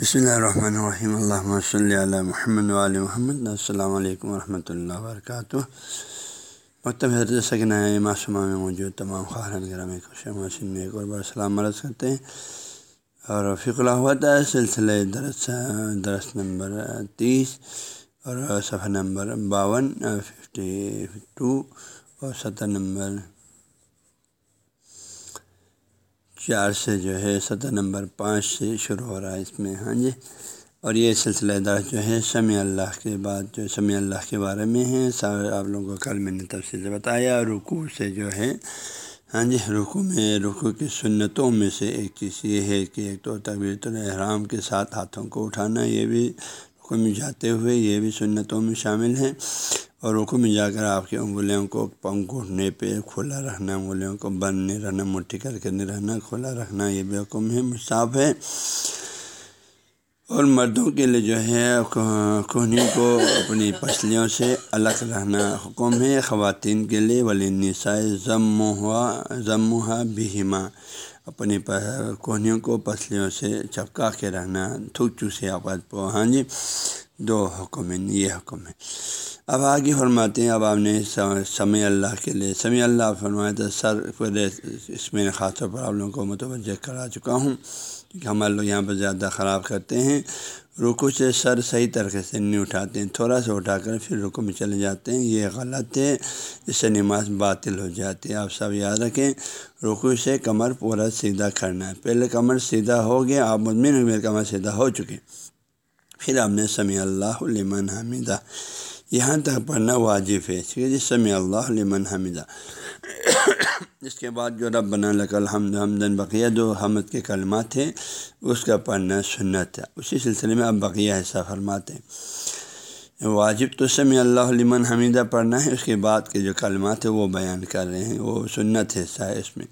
بسم اللہ الرحمن الرحیم اللہ صلی علیہ محمد علیہ محمد السلام علیکم ورحمۃ اللہ وبرکاتہ مکتب حضرت سکن معصومہ میں موجود تمام خارن گرامی خوش محسن میں ایک اور بار سلام عرض کرتے ہیں اور فق اللہ سلسلہ درس درس نمبر تیس اور صفحہ نمبر باون ففٹی ٹو اور ستر نمبر چار سے جو ہے سطح نمبر پانچ سے شروع ہو رہا ہے اس میں ہاں جی؟ اور یہ سلسلہ دار جو ہے سمیع اللہ کے بعد جو سمیع اللہ کے بارے میں ہے آپ لوگوں کو کل میں نے تفصیل سے بتایا، رکوع سے جو ہے ہاں جی؟ رکوع میں، رکوع کی سنتوں میں سے ایک چیز یہ ہے کہ ایک تو تقبیر الحرام کے ساتھ ہاتھوں کو اٹھانا، یہ بھی رکوع میں جاتے ہوئے یہ بھی سنتوں میں شامل ہے اور رکو میں جا کر آپ کی انگلیوں کو پنکھ اٹھنے پہ کھلا رکھنا، انگلیوں کو بند نہیں رہنا مٹھی کر کے نہیں رہنا کھلا رکھنا، یہ بھی حکم ہے مصاف ہے۔ اور مردوں کے لیے جو ہے، کوہنی کو اپنی پسلیوں سے الگ رہنا حکم ہے۔ خواتین کے لیے ولی نسائے ضم ہوا ضم ہوا بہما۔ اپنی کوہنیوں کو پسلیوں سے چپکا کے رہنا تھوک چوسے آواز پو ہاں جی۔ دو حکم ہیں، یہ حکم ہے اب آگے فرماتے ہیں، اب آپ نے سمیع اللہ کے لیے، سمیع اللہ فرمایا تو سر اس میں خاص طور پر آپ لوگوں کو متوجہ کرا چکا ہوں، کیونکہ ہمارے لوگ یہاں پہ زیادہ خراب کرتے ہیں۔ رکو سے سر صحیح طریقے سے نہیں اٹھاتے ہیں، تھوڑا سا اٹھا کر پھر رکو میں چلے جاتے ہیں، یہ غلط ہے، اس سے نماز باطل ہو جاتی ہے۔ آپ سب یاد رکھیں رکو سے کمر پورا سیدھا کرنا ہے۔ پہلے کمر سیدھا ہو گیا، آپ مطمئن میرے کمر سیدھا ہو چکے پھر آپ نے سمیع اللہ لمن حمیدہ یہاں تک پڑھنا واجب ہے ٹھیک ہے جی سمیع اللہ لمن حمیدہ اس کے بعد جو رب بنا لک الحمد حمدن بقیہ جو حمد کے کلمات تھے اس کا پڑھنا سنت ہے اسی سلسلے میں اب بقیہ حصہ فرماتے ہیں واجب تو سمیع اللہ لمن حمیدہ پڑھنا ہے اس کے بعد کے جو کلمات ہیں وہ بیان کر رہے ہیں وہ سنت حصہ ہے اس میں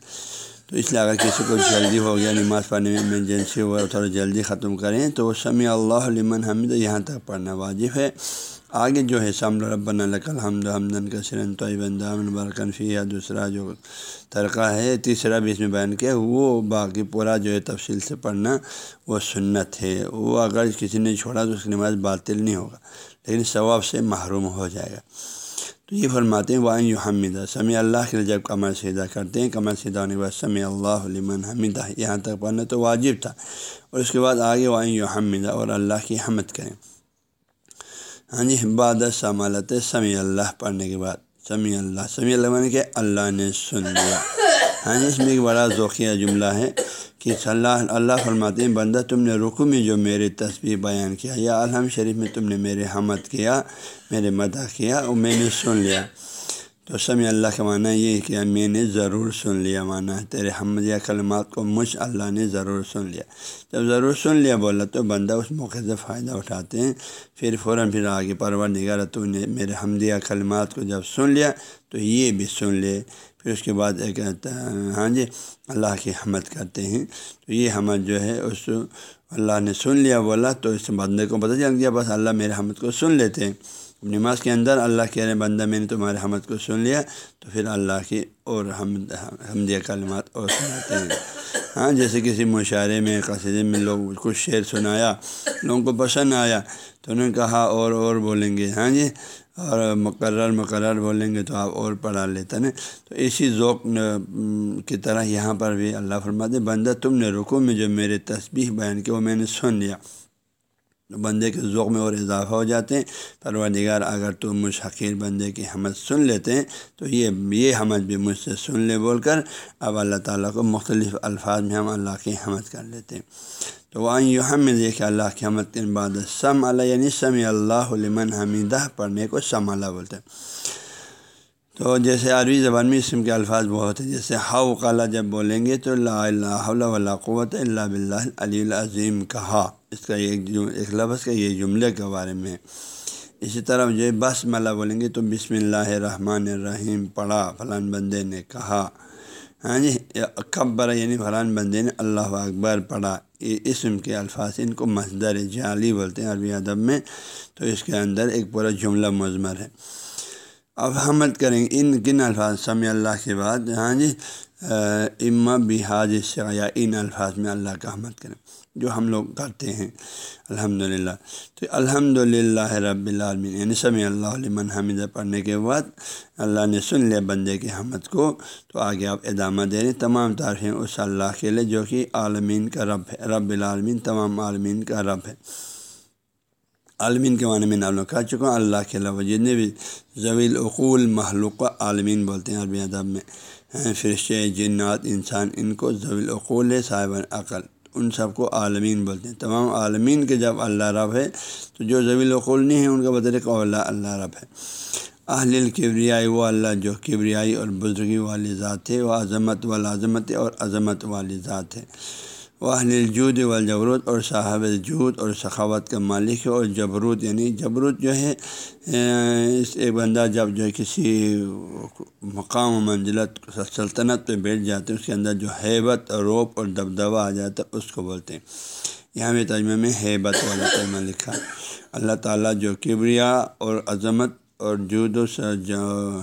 تو اس لیے اگر کسی کو جلدی ہو گیا، نماز پڑھنے میں ایمرجنسی ہوا تھوڑا جلدی ختم کریں۔ تو وہ سمیع اللہ لمن حمید، یہاں تک پڑھنا واجب ہے۔ آگے جو ہے سام ربنا لک الحمد حمدن کا سرن طیبندام برکن فی یا دوسرا جو طریقہ ہے، تیسرا بھی اس میں بیان کیا، وہ باقی پورا جو ہے تفصیل سے پڑھنا وہ سنت ہے۔ وہ اگر کسی نے چھوڑا تو اس کی نماز باطل نہیں ہوگا، لیکن ثواب سے محروم ہو جائے گا۔ تو یہ فرماتے ہیں وائن حمیدہ سمیع اللہ کے لیے جب کمر سیدھا کرتے ہیں کمر سیدھا ہونے کے بعد سمیع اللہ علمن حمیدہ یہاں تک پڑھنا تو واجب تھا۔ اور اس کے بعد آگے وائن حمیدہ اور اللہ کی حمد کریں۔ ہاں جی بعد سمالت سمیع اللہ پڑھنے کے بعد، سمیع اللہ سمیع اللہ نے کہ اللہ نے سن لیا۔ ہاں اس میں ایک بڑا ذوقیہ جملہ ہے کہ اللہ اللہ فرماتے ہیں، بندہ تم نے رکو میں جو میرے تصویر بیان کیا، یا الحم شریف میں تم نے میرے حمد کیا، میرے مدح کیا، وہ میں نے سن لیا۔ تو سمیع اللہ کا معنی یہ کہ میں نے ضرور سن لیا، معنی ہے تیرے حمدیہ کلمات کو مجھ اللہ نے ضرور سن لیا۔ جب ضرور سن لیا بولا تو بندہ اس موقع سے فائدہ اٹھاتے ہیں۔ پھر فوراً پھر آگے پرور نگارہ، تو نے میرے حمدیہ کلمات کو جب سن لیا تو یہ بھی سن لے۔ پھر اس کے بعد ایک ہاں جی اللہ کی حمد کرتے ہیں۔ تو یہ حمد جو ہے، اس اللہ نے سن لیا، بولا تو اس بندے کو پتہ چل گیا، بس اللہ میرے حمد کو سن لیتے ہیں۔ نماز کے اندر اللہ کہہ رہے بندہ میں نے تمہارے حمد کو سن لیا، تو پھر اللہ کی اور حمد حمدیہ کلمات اور سناتے ہیں۔ ہاں جیسے کسی مشاعرے میں قصدے میں لوگ کچھ شعر سنایا، لوگوں کو پسند آیا، تو انہوں نے کہا اور اور بولیں گے۔ ہاں جی اور مقرر مقرر بولیں گے تو آپ اور پڑھا لیتے نا تو اسی ذوق کی طرح یہاں پر بھی اللہ فرماتے بندہ تم نے رکو میں جو میرے تسبیح بیان کی وہ میں نے سن لیا۔ بندے کے ذوق میں اور اضافہ ہو جاتے ہیں۔ پروردگار اگر تو مجھ حقیر بندے کی حمد سن لیتے ہیں، تو یہ یہ حمد بھی مجھ سے سن لے بول کر اب اللہ تعالیٰ کو مختلف الفاظ میں ہم اللہ کی حمد کر لیتے ہیں۔ تو وہاں یوں ہم کہ اللہ کی حمد کے بعد سم اللہ یعنی سم اللہ علمن حمیدہ پڑھنے کو سم اللہ بولتے ہیں۔ تو جیسے عربی زبان میں اسم کے الفاظ بہت ہیں، جیسے ہاؤ کالا جب بولیں گے تو لا اللہ قوت اللہ بلّہ علی العظیم کہا۔ اس کا ایک ایک لفظ کا یہ جملے کے بارے میں اسی طرح جو بس ملا بولیں گے تو بسم اللہ الرحمن الرحیم پڑھا، فلان بندے نے کہا۔ ہاں جی اکبر یعنی فلان بندے نے اللہ اکبر پڑھا۔ یہ اسم کے الفاظ، ان کو مزدر جعلی بولتے ہیں عربی ادب میں، تو اس کے اندر ایک پورا جملہ مضمر ہے۔ اب حمد کریں گے ان کن الفاظ سمیع اللہ کے بعد۔ ہاں جی اما بحاظ سے یا ان الفاظ میں اللہ کا حمد کریں۔ جو ہم لوگ کرتے ہیں۔ الحمد للہ تو الحمد للہ رب العالمین یعنی سمی اللہ علمن حمد پڑھنے کے بعد اللہ نے سن لیا بندے کی حمد کو۔ تو آگے آپ ادامہ دے رہے تمام تعریفیں اس اللہ کے لیے جو کہ عالمین کا رب ہے۔ رب العالمین، تمام عالمین کا رب ہے۔ عالمین کے معنی میں نام لوگ کہہ چکا ہوں اللہ کے علاوہ جتنے بھی ضویل اقول محلوق عالمین بولتے ہیں عربی ادب میں۔ فرشتے، جنات، انسان، ان کو ضویل اقول صاحب عقل ان سب کو عالمین بولتے ہیں۔ تمام عالمین کے جب اللہ رب ہے، تو جو ضویل وقول نہیں ہیں، ان کا بطر کو اللہ اللہ رب ہے۔ اہل کبریائی وہ اللہ جو کبریائی اور بزرگی والی ذات ہے، وہ عظمت والعظمت اور عظمت والی ذات ہے۔ وہ اہل الجود والجبروت اور صاحب جود اور سخاوت کا مالک ہے اور جبروت یعنی جبروت جو ہے اس ایک بندہ جب جو ہے کسی مقام و منزلت، سلطنت پہ بیٹھ جاتے ہیں اس کے اندر جو حیبت روپ اور دبدبہ آ جاتا ہے اس کو بولتے ہیں۔ یہاں بھی ترجمے میں حیبت والا ترجمہ لکھا۔ اللہ تعالیٰ جو کبریا اور عظمت اور جود و جو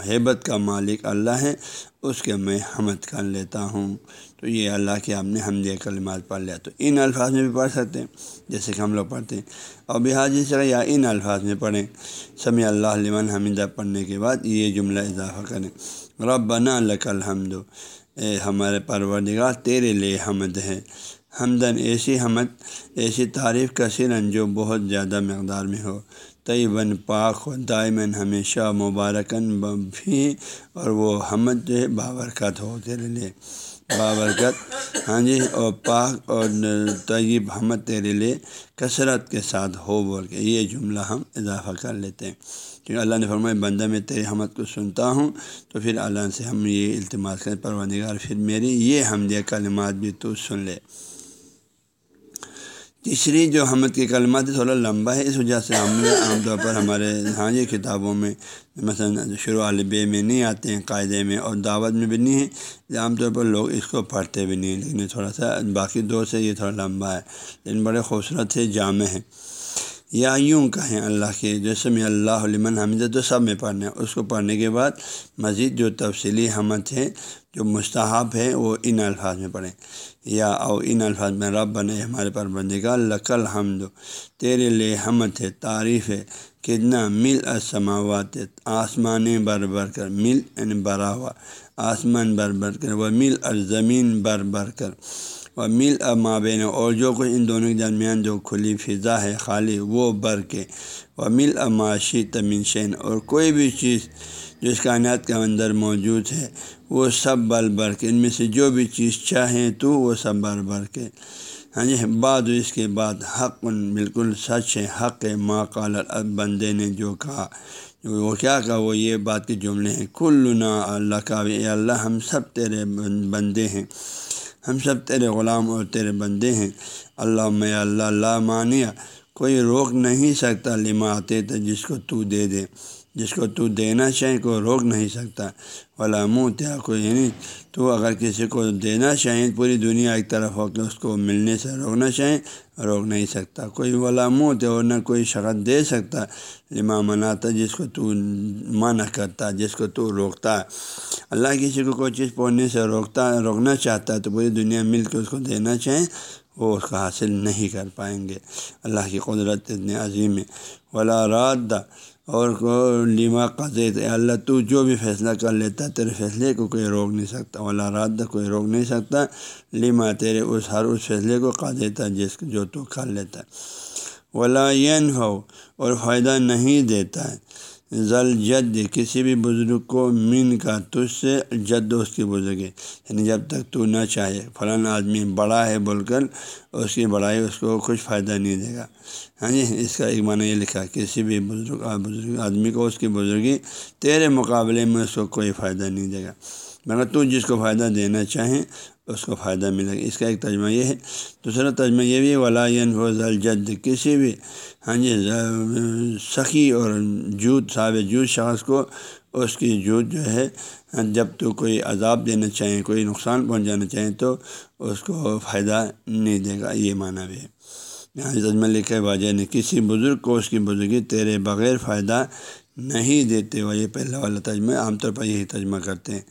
حیبت کا مالک اللہ ہے اس کے میں حمد کر لیتا ہوں۔ تو یہ اللہ کے آپ نے حمد کلمات پڑھ لیا۔ تو ان الفاظ میں بھی پڑھ سکتے ہیں، جیسے کہ ہم لوگ پڑھتے ہیں۔ اور بحاظ طرح یا ان الفاظ میں پڑھیں۔ سمی اللہ علیہ حمدہ پڑھنے کے بعد یہ جملہ اضافہ کریں۔ رب بنا الک الحمد۔ اے ہمارے پروردگار، تیرے لیے حمد ہے۔ ہمدن ایسی حمد، ایسی تعریف کا جو بہت زیادہ مقدار میں ہو۔ طیباً پاک ہو دائمن ہمیشہ مبارکن بھی اور وہ حمد جو ہے بابرکت ہو تیرے لیے۔ بابرکت ہاں جی اور پاک اور طیب حمد تیرے لیے کثرت کے ساتھ ہو بول کے۔ یہ جملہ ہم اضافہ کر لیتے ہیں۔ کیونکہ اللہ نے فرمایا، بندہ میں تیرے حمد کو سنتا ہوں تو پھر اللہ سے ہم یہ التماس کریں۔ پروانگار پھر میری یہ حمدیہ کلمات بھی تو سن لے۔ تیسری جو حمد کی کلمات تھوڑا لمبا ہے، اس وجہ سے ہم نے عام طور پر ہمارے ہاں جی کتابوں میں، مثلاً شروع البے میں نہیں آتے ہیں، قاعدے میں اور دعوت میں بھی نہیں ہے عام طور پر لوگ اس کو پڑھتے بھی نہیں ہیں، لیکن تھوڑا سا باقی دو سے یہ تھوڑا لمبا ہے، لیکن بڑے خوبصورت ہے جامع ہے۔ یا یوں کہیں اللہ کے جیسے میں اللہ علمن حمد تو سب میں پڑھنا ہے، اس کو پڑھنے کے بعد مزید جو تفصیلی حمد ہے جو مستحب ہے وہ ان الفاظ میں پڑھیں۔ یا او ان الفاظ میں رب بنے ہمارے پر بندے کا لقل حمد تیرے لیے حمد ہے، تعریف ہے، کتنا مل اسماوات آسمان بر بر کر، مل یعنی برا ہوا، آسمان بر بر کر وہ مل اور زمین بر بر کر، و مل مابین اور جو کچھ ان دونوں کے درمیان جو کھلی فضا ہے خالی وہ بر کے، و مل معاشی تمین شین اور کوئی بھی چیز جو اس کائنات کے اندر موجود ہے، وہ سب بل بر کے ان میں سے جو بھی چیز چاہیں تو وہ سب بر بر کے ہاں جی بعد اس کے بعد حق، بالکل سچ ہے، حق ہے ماں کال بندے نے جو کہا۔ وہ کیا کہا؟ وہ یہ بات کے جملے ہیں، کلنا اللہ کا اللہ ہم سب تیرے بندے ہیں۔ ہم سب تیرے غلام اور تیرے بندے ہیں۔ اللہ، میں اللہ اللہ مانیہ کوئی روک نہیں سکتا، لما آتے تھے جس کو تو دے دے۔ جس کو تو دینا چاہیں کوئی روک نہیں سکتا۔ ولا منہ تیا کوئی یعنی تو اگر کسی کو دینا چاہیں پوری دنیا ایک طرف ہو کے اس کو ملنے سے روکنا چاہیں روک نہیں سکتا۔ کوئی ولا منہ اور نہ کوئی شخص دے سکتا۔ لما مناتا جس کو تو منع کرتا، جس کو تو روکتا۔ اللہ کسی کو کوئی چیز پڑھنے سے روکتا روکنا چاہتا ہے تو پوری دنیا مل کے اس کو دینا چاہیں وہ اس کو حاصل نہیں کر پائیں گے۔ اللہ کی قدرت اتنے عظیم ہے۔ ولا رات اور کو لیما قزیت اللہ تو جو بھی فیصلہ کر لیتا تیرے فیصلے کو کوئی روک نہیں سکتا، والا رات کوئی روک نہیں سکتا۔ لیما تیرے اس، ہر اس فیصلے کو کا دیتا جس جو تو کر لیتا ولا ین ہو اور فائدہ نہیں دیتا ہے۔ ذل جد، کسی بھی بزرگ کو من کا تجھ سے جد اس کی بزرگ ہے۔ یعنی جب تک تو نہ چاہے، فلاں آدمی بڑا ہے بول کر اس کی بڑائی اس کو کچھ فائدہ نہیں دے گا۔ ہاں جی اس کا ایک معنی یہ لکھا کسی بھی بزرگ بزرگ آدمی کو اس کی بزرگی تیرے مقابلے میں اس کو کوئی فائدہ نہیں دے گا۔ مگر تو جس کو فائدہ دینا چاہیں اس کو فائدہ ملے گا۔ اس کا ایک ترجمہ یہ ہے۔ دوسرا ترجمہ یہ بھی ولاً فوز الجد۔ کسی بھی ہاں جی سخی اور جوت صاحب جوت شخص کو اس کی جوت جو ہے، جب تو کوئی عذاب دینا چاہیں کوئی نقصان پہنچانا چاہیں تو اس کو فائدہ نہیں دے گا۔ یہ معنی بھی ہے۔ یہاں تجمہ لکھے واجہ نے کسی بزرگ کو اس کی بزرگی تیرے بغیر فائدہ نہیں دیتے۔ وہ یہ پہلا والا تجمہ عام طور پر یہی تجمہ کرتے ہیں۔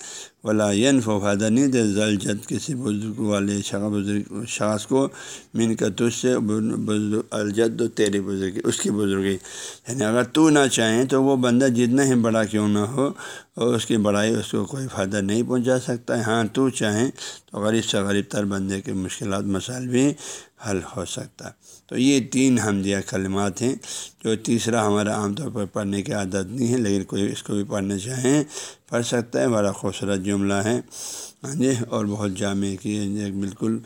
ولا و فائدہ نہیں دے ذل کسی بزرگ والے شخص بزرگ شخص کو من کا تجھ سے الجد و تیری بزرگی اس کی بزرگی۔ یعنی اگر تو نہ چاہیں تو وہ بندہ جتنا ہی بڑا کیوں نہ ہو اور اس کی بڑائی اس کو کوئی فائدہ نہیں پہنچا سکتا۔ ہے ہاں تو چاہیں تو غریب سے غریب تر بندے کے مشکلات مسائل بھی حل ہو سکتا۔ تو یہ تین حمدیہ کلمات ہیں جو تیسرا ہمارا عام طور پر پڑھنے کی عادت نہیں ہے، لیکن کوئی اس کو بھی پڑھنا چاہیں پڑھ سکتا ہے، بڑا خوبصورت جملہ ہے۔ ہاں جی اور بہت جامع کی ایک بالکل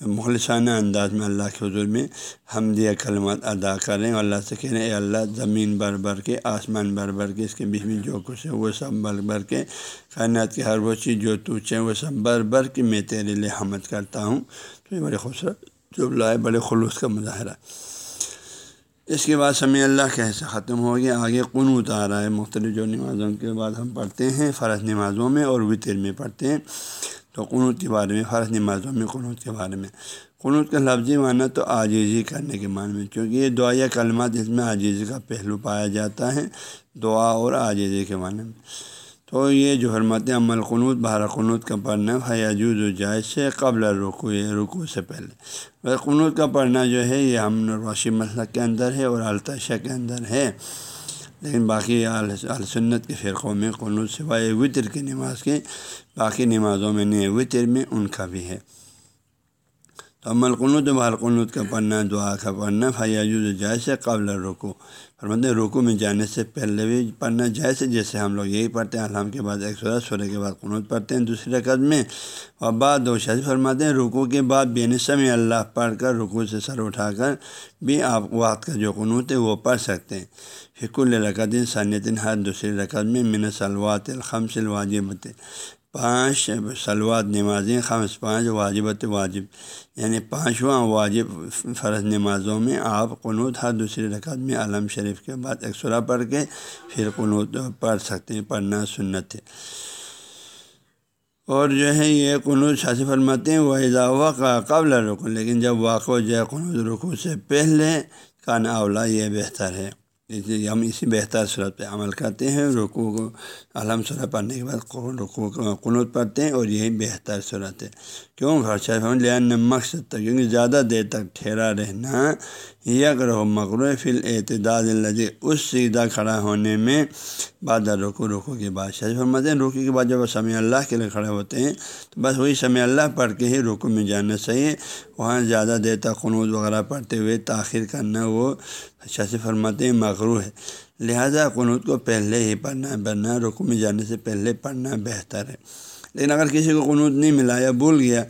مخلصانہ انداز میں اللہ کے حضور میں حمدیہ کلمات ادا کریں اور اللہ سے کہہ رہے ہیں اللہ، زمین بھر بھر کے، آسمان بھر بھر کے، اس کے بیچ میں جو کچھ ہے، وہ سب بھر بھر کے، کائنات کی ہر وہ چیز جو تو چاہے، وہ سب بھر بھر کے میں تیرے لیے حمد کرتا ہوں۔ تو یہ بڑے خوبصورت جملہ ہے، بڑے خلوص کا مظاہرہ۔ اس کے بعد سمیع اللہ کیسے ختم ہو گیا، آگے قنوت آ رہا ہے۔ مختلف جو نمازوں کے بعد ہم پڑھتے ہیں، فرض نمازوں میں اور وطر میں پڑھتے ہیں۔ تو قنوت کے بارے میں، فرض نمازوں میں، قنوت کے بارے میں۔ قنوت کا لفظی معنی تو عاجزی کرنے کے معنی میں، کیونکہ یہ دعائیہ کلمات اس میں عاجزی کا پہلو پایا جاتا ہے، دعا اور عاجزی کے معنی میں۔ تو یہ جو حرمت عمل قنوت بہر قنوت کا پڑھنا حیاجوز و جائز سے قبل رکو رکو سے پہلے۔ قنوت کا پڑھنا جو ہے، یہ ہم روشی مسلک کے اندر ہے اور التشا کے اندر ہے۔ لیکن باقی السنت کے فرقوں میں قنوط سوائے وطر کی نماز کے، باقی نمازوں میں نہیں، وطر میں ان کا بھی ہے۔ تو عمل قنوت بہر قنوت کا پڑھنا دعا کا پڑھنا فیاجوز جائز سے قبل رکو فرماتے رکو میں جانے سے پہلے بھی پڑھنا جیسے جیسے ہم لوگ یہی پڑھتے ہیں الحم کے بعد ایک سورہ سورہ کے بعد قنوت پڑھتے ہیں دوسری رقد میں اور بعد دو شاذ فرماتے ہیں رکو کے بعد بے نصب میں اللہ پڑھ کر رکو سے سر اٹھا کر بھی آپ وقت کا جو قنوت ہے وہ پڑھ سکتے. ہیں فک الرقد ثانیتن ہر دوسری رقد میں من سلوات الخمس الواجبت پانچ سلوات نمازیں خمس پانچ واجبت واجب یعنی پانچواں واجب فرض نمازوں میں آپ قنوت ہر دوسری رکعت میں عالم شریف کے بعد اکسرا پڑھ کے پھر قنوت پڑھ سکتے ہیں، پڑھنا سنت ہے۔ اور جو ہے یہ قنوط شاسی فرماتے ہیں وہ اضافہ کا قبل رکو لیکن جب واقع ہو جائے قنوط رکو سے پہلے کا اولا یہ بہتر ہے۔ ہم اسی بہتر صورت پہ عمل کرتے ہیں رقوع کو علم صورت پڑھنے کے بعد رکو قنوت پڑھتے ہیں اور یہی بہتر صورت ہے۔ کیوں؟ خرچہ لیا مقصد تک، کیونکہ زیادہ دیر تک ٹھہرا رہنا یک رہو مغرو فل اعتداد الجی اس سیدھا کھڑا ہونے میں بعد رکو رکو کے بعد شاہ فرماتے ہیں، رکو کے بعد جب وہ سمیع اللہ کے لیے کھڑے ہوتے ہیں، تو بس وہی سمیع اللہ پڑھ کے ہی رکو میں جانا چاہیے۔ وہاں زیادہ دیر تک قنوط وغیرہ پڑھتے ہوئے تاخیر کرنا وہ شاہ فرماتے ہیں مغرو ہے۔ لہٰذا قنوط کو پہلے ہی پڑھنا پڑھنا، رکو میں جانے سے پہلے پڑھنا بہتر ہے۔ لیکن اگر کسی کو قنوط نہیں ملا یا بھول گیا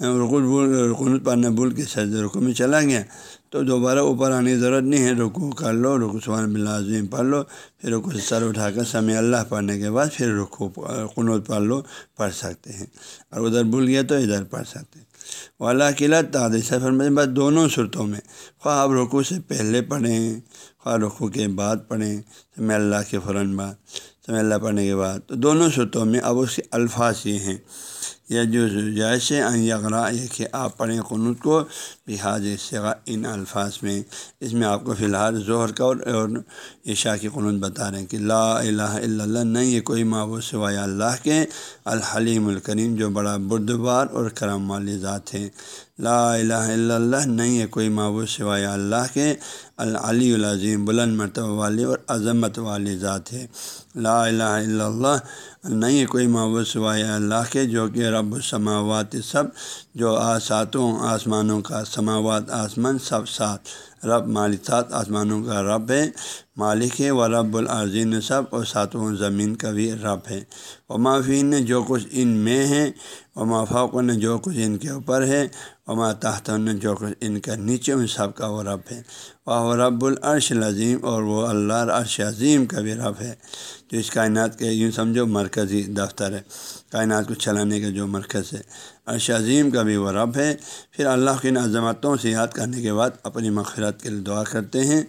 رکو بھول قنوط پڑھنا بھول کے سرد رکو میں چلا گیا تو دوبارہ اوپر آنے کی ضرورت نہیں ہے رکو کر لو رکو سبحان بلازم پڑھ لو پھر رکو سے سر اٹھا کر سمے اللہ پڑھنے کے بعد پھر رکو قنوط پڑھ لو پڑھ سکتے ہیں اور ادھر بھول گیا تو ادھر پڑھ سکتے ہیں والا قلعہ تعداد سفر میں بس دونوں صورتوں میں خواہ آپ رکو سے پہلے پڑھیں خواہ رکو کے بعد پڑھیں سمے اللہ کے فوراً بعد سمے اللہ پڑھنے کے بعد تو دونوں صورتوں میں اب اس کے الفاظ یہ ہیں۔ یا جو جیسے یغرا یہ کہ آپ پڑھیں قنوط کو لحاظ سگا ان الفاظ میں۔ اس میں آپ کو فی الحال ظہر کا اور عشاء کی قنوط بتا رہے ہیں کہ لا الہ الا اللہ نہیں یہ کوئی معبود سوائے اللہ کے الحلیم الکریم جو بڑا بردبار اور کرم والی ذات ہے۔ لا الہ الا اللہ نہیں ہے کوئی معبود سوائے اللہ کے العلی العظیم بلند مرتبہ والی اور عظمت والی ذات ہے۔ لا الہ الا اللہ نہیں ہے کوئی معبود سوائے اللہ کے، جو کہ رب السماوات سب، جو ساتوں آسمانوں کا سماوات آسمان سب ساتھ رب مالک سات آسمانوں کا رب ہے، مالک ہے و رب العظین سب اور ساتوں زمین کا بھی رب ہے۔ و معافین نے جو کچھ ان میں ہے و مافاق نے جو کچھ ان کے اوپر ہے۔ وما تحت جو ان کا نیچے ان سب کا وہ رب ہے۔ وہ رب العرش العظیم اور وہ اللہ عرش عظیم کا بھی رب ہے۔ جو اس کائنات کے یوں سمجھو مرکزی دفتر ہے۔ کائنات کو چلانے کا جو مرکز ہے۔ عرش عظیم کا بھی وہ رب ہے۔ پھر اللہ کی عظمتوں سے یاد کرنے کے بعد اپنی مغفرت کے لیے دعا کرتے ہیں۔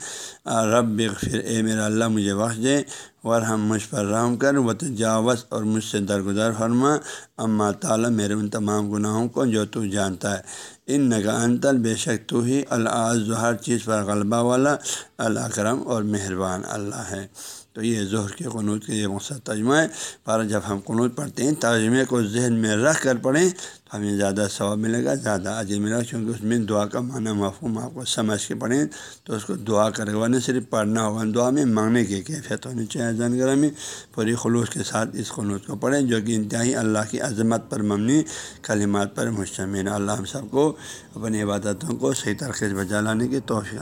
رب پھر اے میرا اللہ، مجھے بخش دے۔ اور ہم مجھ پر رحم کر و تجاوز اور مجھ سے درگزر فرما۔ اماں تعالیٰ، میرے ان تمام گناہوں کو جو تو جانتا ہے۔ ان نگا انتل بے شک تو ہی العز ہر چیز پر غلبہ والا۔ الکرم اور مہربان اللہ ہے۔ تو یہ ظہر کے قنوط کے یہ مقصد ترجمہ ہے۔ پر جب ہم قنوط پڑھتے ہیں، ترجمے کو ذہن میں رکھ کر پڑھیں تو ہمیں زیادہ ثواب ملے گا، زیادہ عجیب ملے گا، کیونکہ اس میں دعا کا معنی مفہوم آپ کو سمجھ کے پڑھیں تو اس کو دعا کرے گا نہ صرف پڑھنا ہوگا، دعا میں مانگنے کی کیفیت ہونی چاہیے۔ زنگر میں پوری خلوص کے ساتھ اس قنوط کو پڑھیں جو کہ انتہائی اللہ کی عظمت پر مبنی کلمات پر مشتمل اللہ ہم سب کو اپنی عبادتوں کو صحیح طریقے سے بجا لانے کی توفیع